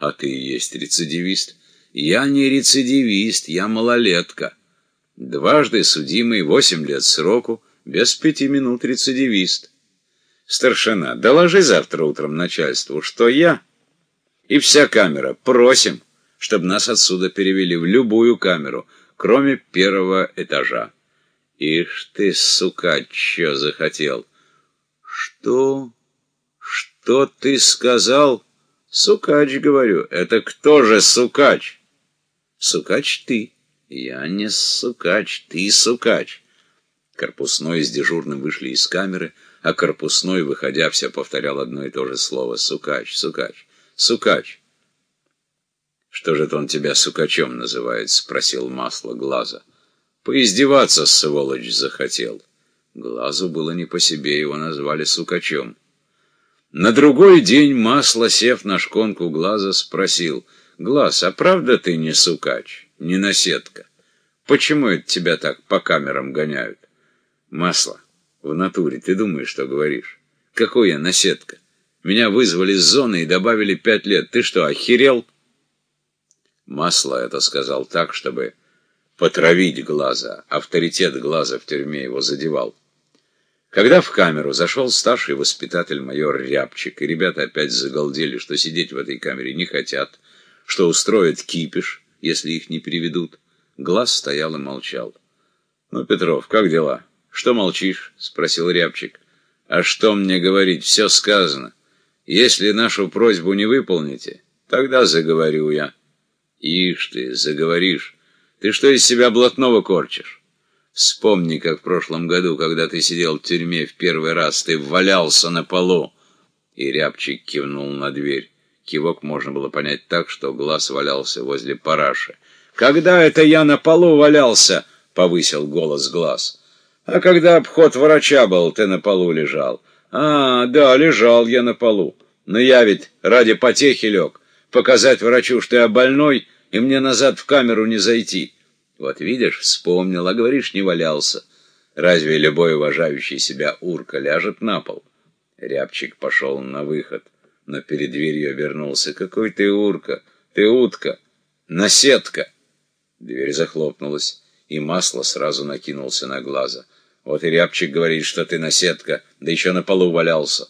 А ты и есть рецидивист. Я не рецидивист, я малолетка. Дважды судимый, восемь лет сроку, без пяти минут рецидивист. Старшина, доложи завтра утром начальству, что я и вся камера просим, чтобы нас отсюда перевели в любую камеру, кроме первого этажа. Ишь ты, сука, чё захотел? Что? Что ты сказал? Сукач, говорю. Это кто же сукач? Сукач ты. Я не сукач, ты сукач. Корпусной с дежурным вышли из камеры, а корпусной, выходя, все повторял одно и то же слово. Сукач, сукач, сукач. Что же это он тебя сукачом называет? Спросил масло глаза. Поиздеваться, сволочь, захотел. Глазу было не по себе, его назвали сукачом. На другой день масло, сев на шконку глаза, спросил, «Глаз, а правда ты не сукач, не наседка? Почему это тебя так по камерам гоняют?» «Масло, в натуре, ты думаешь, что говоришь? Какой я наседка? Меня вызвали с зоны и добавили пять лет. Ты что, охерел?» Масло это сказал так, чтобы потравить глаза. Авторитет глаза в тюрьме его задевал. Когда в камеру зашел старший воспитатель майор Рябчик, и ребята опять загалдели, что сидеть в этой камере не хотят, что устроят кипиш, если их не переведут, глаз стоял и молчал. — Ну, Петров, как дела? Что молчишь? — спросил Рябчик. — А что мне говорить? Все сказано. Если нашу просьбу не выполните, тогда заговорю я. — Ишь ты, заговоришь. Ты что из себя блатного корчишь? Вспомни, как в прошлом году, когда ты сидел в тюрьме в первый раз, ты валялся на полу. И Рябчик кивнул на дверь. Кивок можно было понять так, что глаз валялся возле параши. «Когда это я на полу валялся?» — повысил голос глаз. «А когда обход врача был, ты на полу лежал». «А, да, лежал я на полу. Но я ведь ради потехи лег. Показать врачу, что я больной, и мне назад в камеру не зайти. Вот видишь, вспомнил, а говоришь, не валялся. Разве любой уважающий себя урка ляжет на пол? Рябчик пошел на выход, но перед дверью вернулся. Какой ты урка? Ты утка! Наседка! Дверь захлопнулась, и масло сразу накинулся на глаза. Вот и Рябчик говорит, что ты наседка, да еще на полу валялся.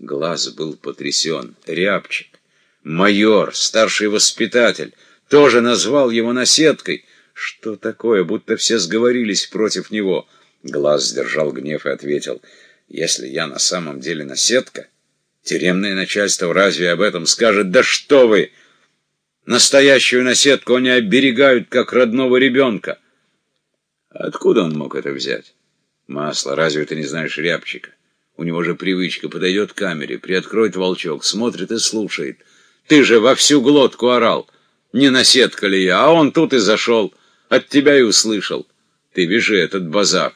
Глаз был потрясен. Рябчик, майор, старший воспитатель, тоже назвал его наседкой. Что такое, будто все сговорились против него? Глаз сдержал гнев и ответил, если я на самом деле наседка, тюремное начальство разве об этом скажет? Да что вы! Настоящую наседку они оберегают, как родного ребенка. Откуда он мог это взять? Масло, разве ты не знаешь рябчика? У него же привычка, подойдет к камере, приоткроет волчок, смотрит и слушает. Ты же во всю глотку орал. Не наседка ли я? А он тут и зашел. От тебя и услышал. Ты вяжи этот базар.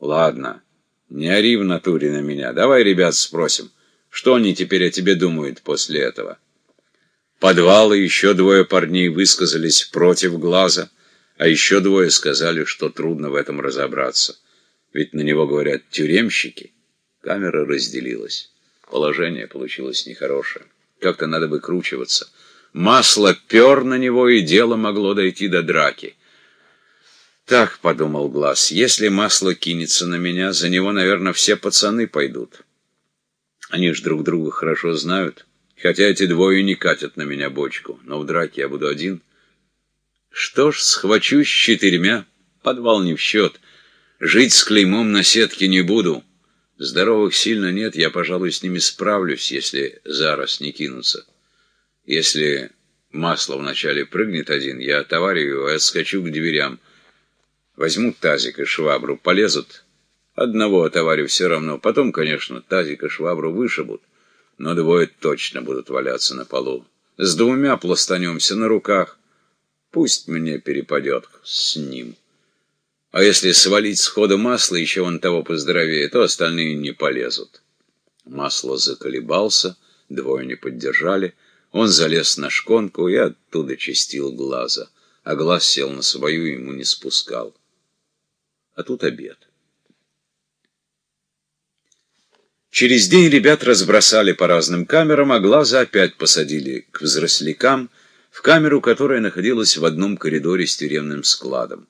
Ладно, не ори в натуре на меня. Давай ребят спросим, что они теперь о тебе думают после этого. Подвал и еще двое парней высказались против глаза, а еще двое сказали, что трудно в этом разобраться. Ведь на него говорят тюремщики. Камера разделилась. Положение получилось нехорошее. Как-то надо выкручиваться. Масло пер на него, и дело могло дойти до драки. Так, — подумал Глаз, — если масло кинется на меня, за него, наверное, все пацаны пойдут. Они ж друг друга хорошо знают, хотя эти двое не катят на меня бочку, но в драке я буду один. Что ж, схвачусь четырьмя, подвал не в счет. Жить с клеймом на сетке не буду. Здоровых сильно нет, я, пожалуй, с ними справлюсь, если зараз не кинутся. Если масло вначале прыгнет один, я отоварю его и отскочу к дверям. Возьму тазик и швабру, полезут. Одного отоварю все равно. Потом, конечно, тазик и швабру вышибут, но двое точно будут валяться на полу. С двумя пластанемся на руках. Пусть мне перепадет с ним. А если свалить сходу масло, еще он того поздоровее, то остальные не полезут. Масло заколебался, двое не поддержали — он залез на шконку и оттуда чистил глаза, а глаз сел на свою и ему не спускал. А тут обед. Через день ребят разбросали по разным камерам, а глаза опять посадили к взрослякам, в камеру, которая находилась в одном коридоре с тюремным складом.